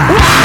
Wow.